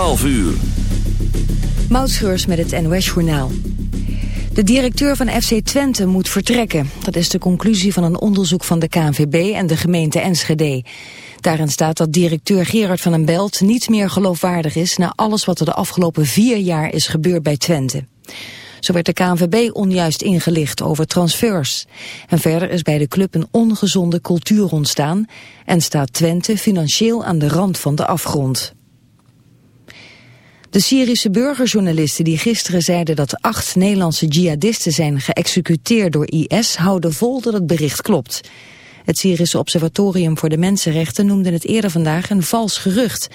12 uur. Moutscheurs met het NOS-journaal. De directeur van FC Twente moet vertrekken. Dat is de conclusie van een onderzoek van de KNVB en de gemeente Enschede. Daarin staat dat directeur Gerard van den Belt niet meer geloofwaardig is... na alles wat er de afgelopen vier jaar is gebeurd bij Twente. Zo werd de KNVB onjuist ingelicht over transfers. En verder is bij de club een ongezonde cultuur ontstaan... en staat Twente financieel aan de rand van de afgrond. De Syrische burgerjournalisten die gisteren zeiden dat acht Nederlandse jihadisten zijn geëxecuteerd door IS houden vol dat het bericht klopt. Het Syrische Observatorium voor de Mensenrechten noemde het eerder vandaag een vals gerucht.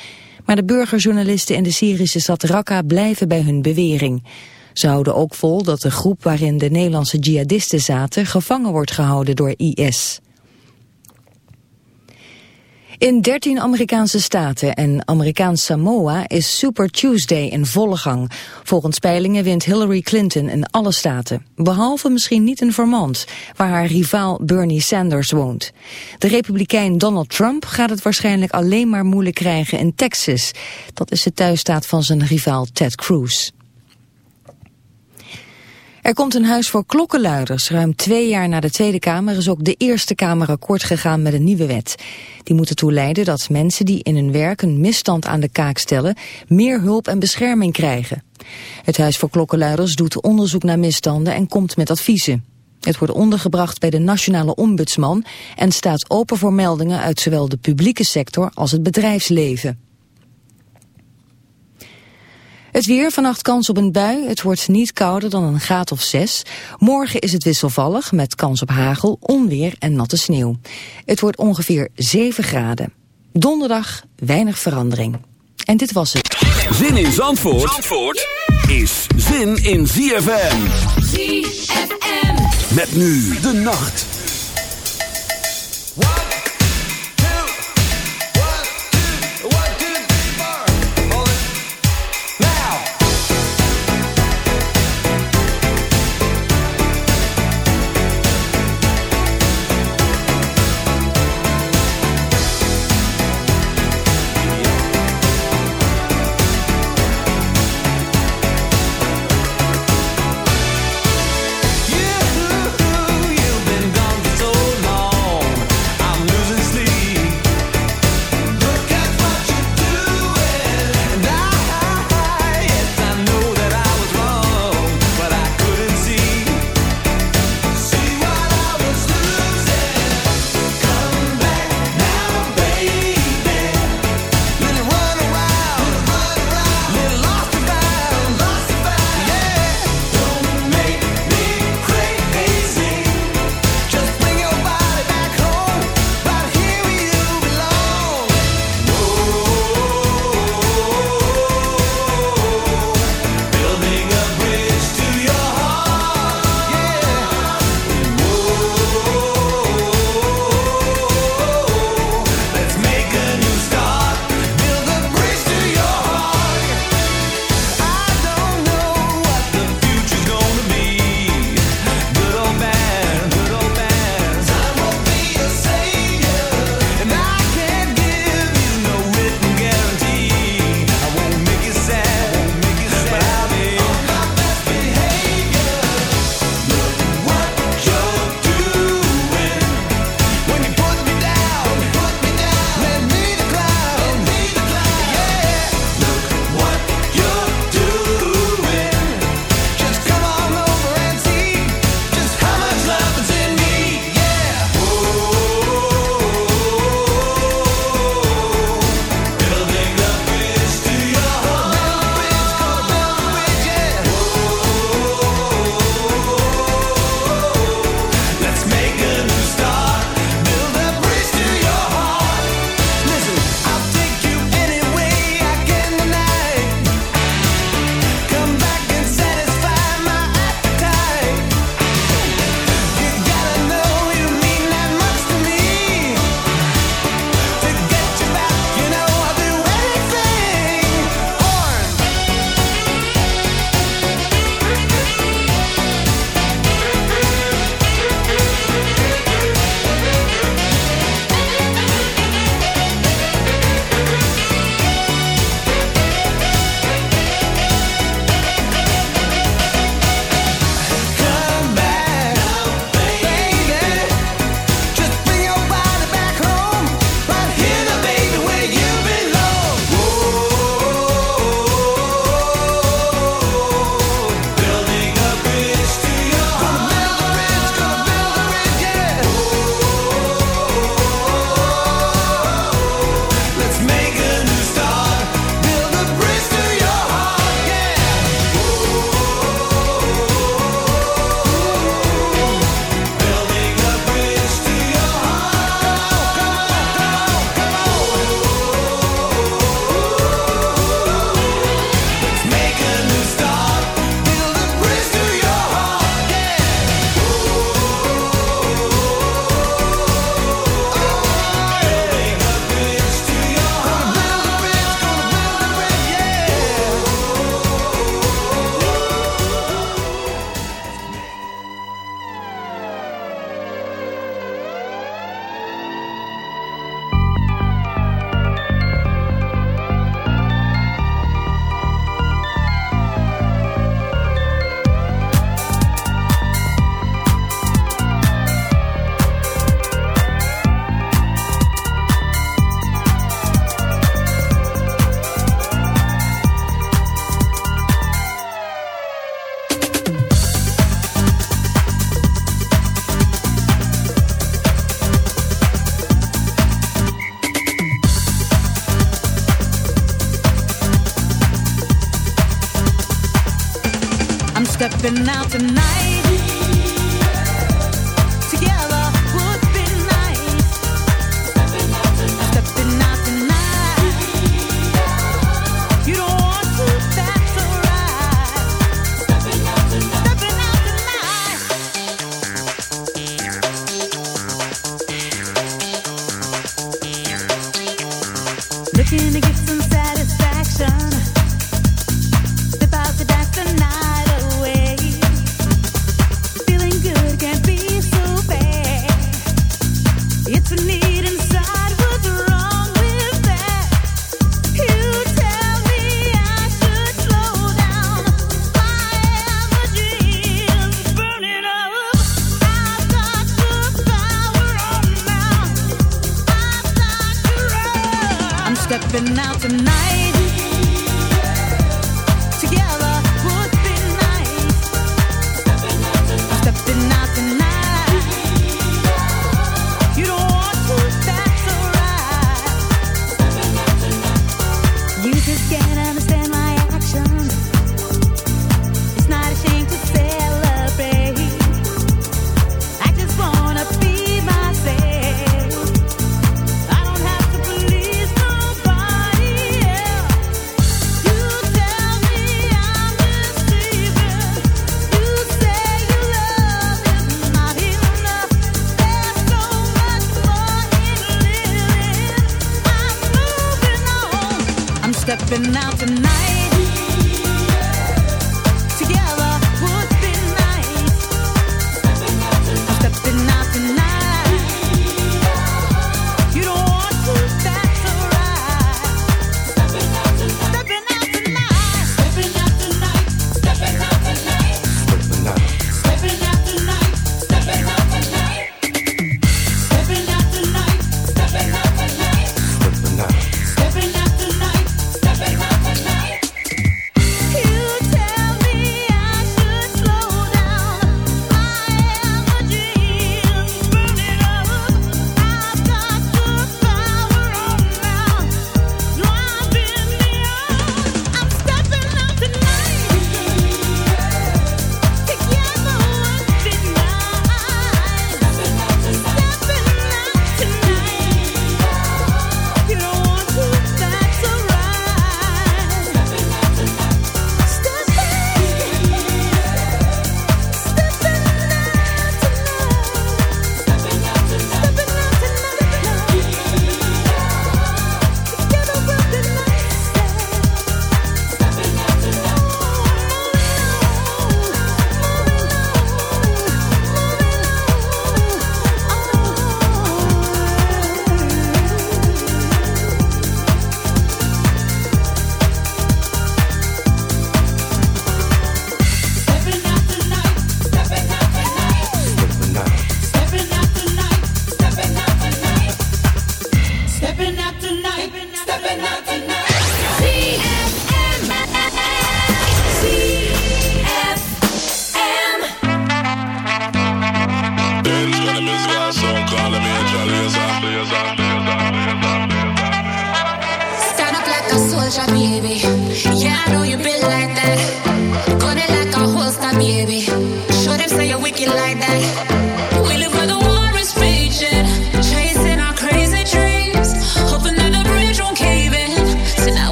Maar de burgerjournalisten in de Syrische stad Raqqa blijven bij hun bewering. Ze houden ook vol dat de groep waarin de Nederlandse jihadisten zaten gevangen wordt gehouden door IS. In 13 Amerikaanse staten en Amerikaans Samoa is Super Tuesday in volle gang. Volgens peilingen wint Hillary Clinton in alle staten. Behalve misschien niet in Vermont, waar haar rivaal Bernie Sanders woont. De republikein Donald Trump gaat het waarschijnlijk alleen maar moeilijk krijgen in Texas. Dat is de thuisstaat van zijn rivaal Ted Cruz. Er komt een huis voor klokkenluiders. Ruim twee jaar na de Tweede Kamer is ook de Eerste Kamer akkoord gegaan met een nieuwe wet. Die moet ertoe leiden dat mensen die in hun werk een misstand aan de kaak stellen... meer hulp en bescherming krijgen. Het Huis voor Klokkenluiders doet onderzoek naar misstanden en komt met adviezen. Het wordt ondergebracht bij de Nationale Ombudsman... en staat open voor meldingen uit zowel de publieke sector als het bedrijfsleven. Het weer, vannacht kans op een bui. Het wordt niet kouder dan een graad of zes. Morgen is het wisselvallig met kans op hagel, onweer en natte sneeuw. Het wordt ongeveer 7 graden. Donderdag weinig verandering. En dit was het. Zin in Zandvoort, Zandvoort is zin in ZFM. ZFM. Met nu de nacht.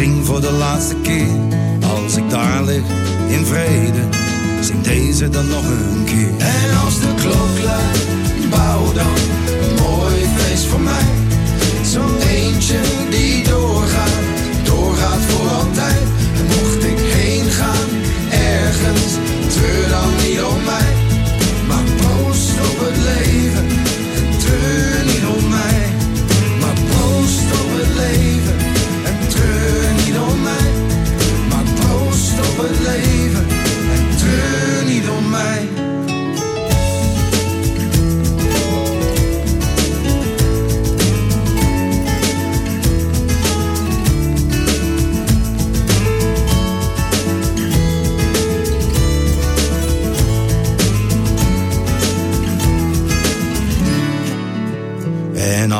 Zing voor de laatste keer. Als ik daar lig, in vrede. Zing deze dan nog een keer. En als de klok laat, bouw dan een mooi feest voor mij. Zo'n eentje die doorgaat, doorgaat voor altijd. En mocht ik heen gaan, ergens, treur dan niet om mij. Maar proost op het leven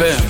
ZFM.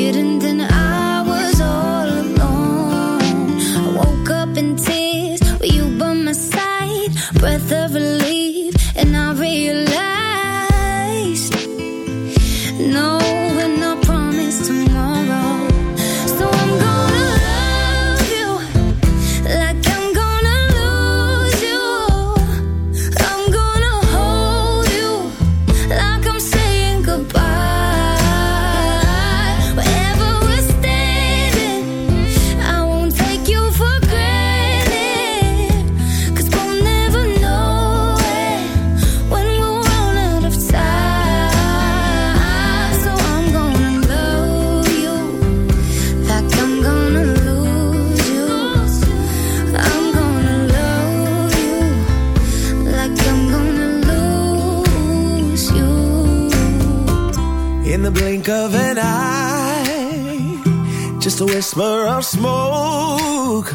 a whisper of smoke.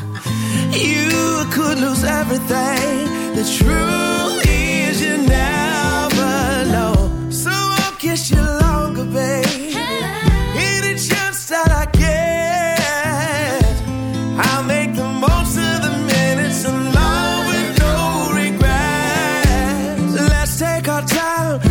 You could lose everything. The truth is, you never know. So I'll kiss you longer, babe. Any chance that I get, I'll make the most of the minutes alone with no regrets. Let's take our time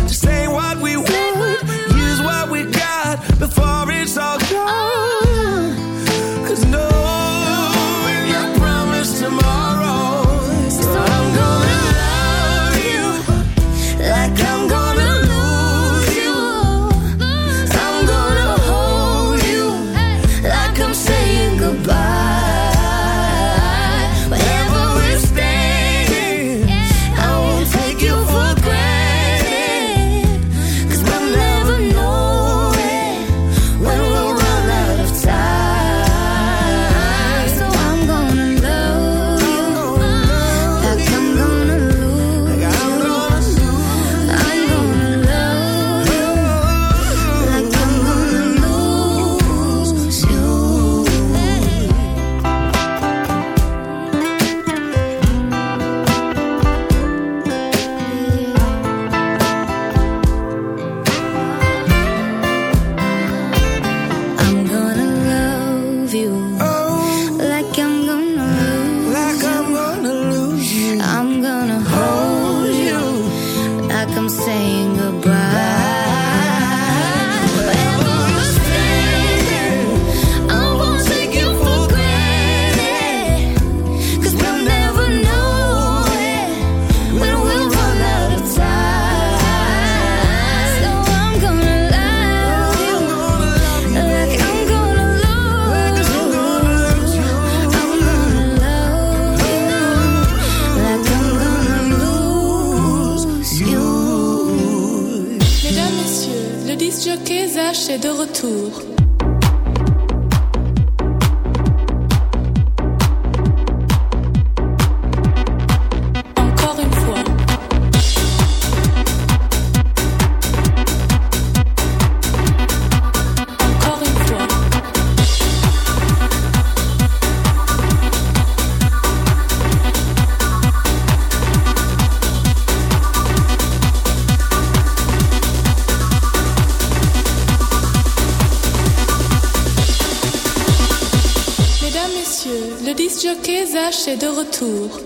de retour.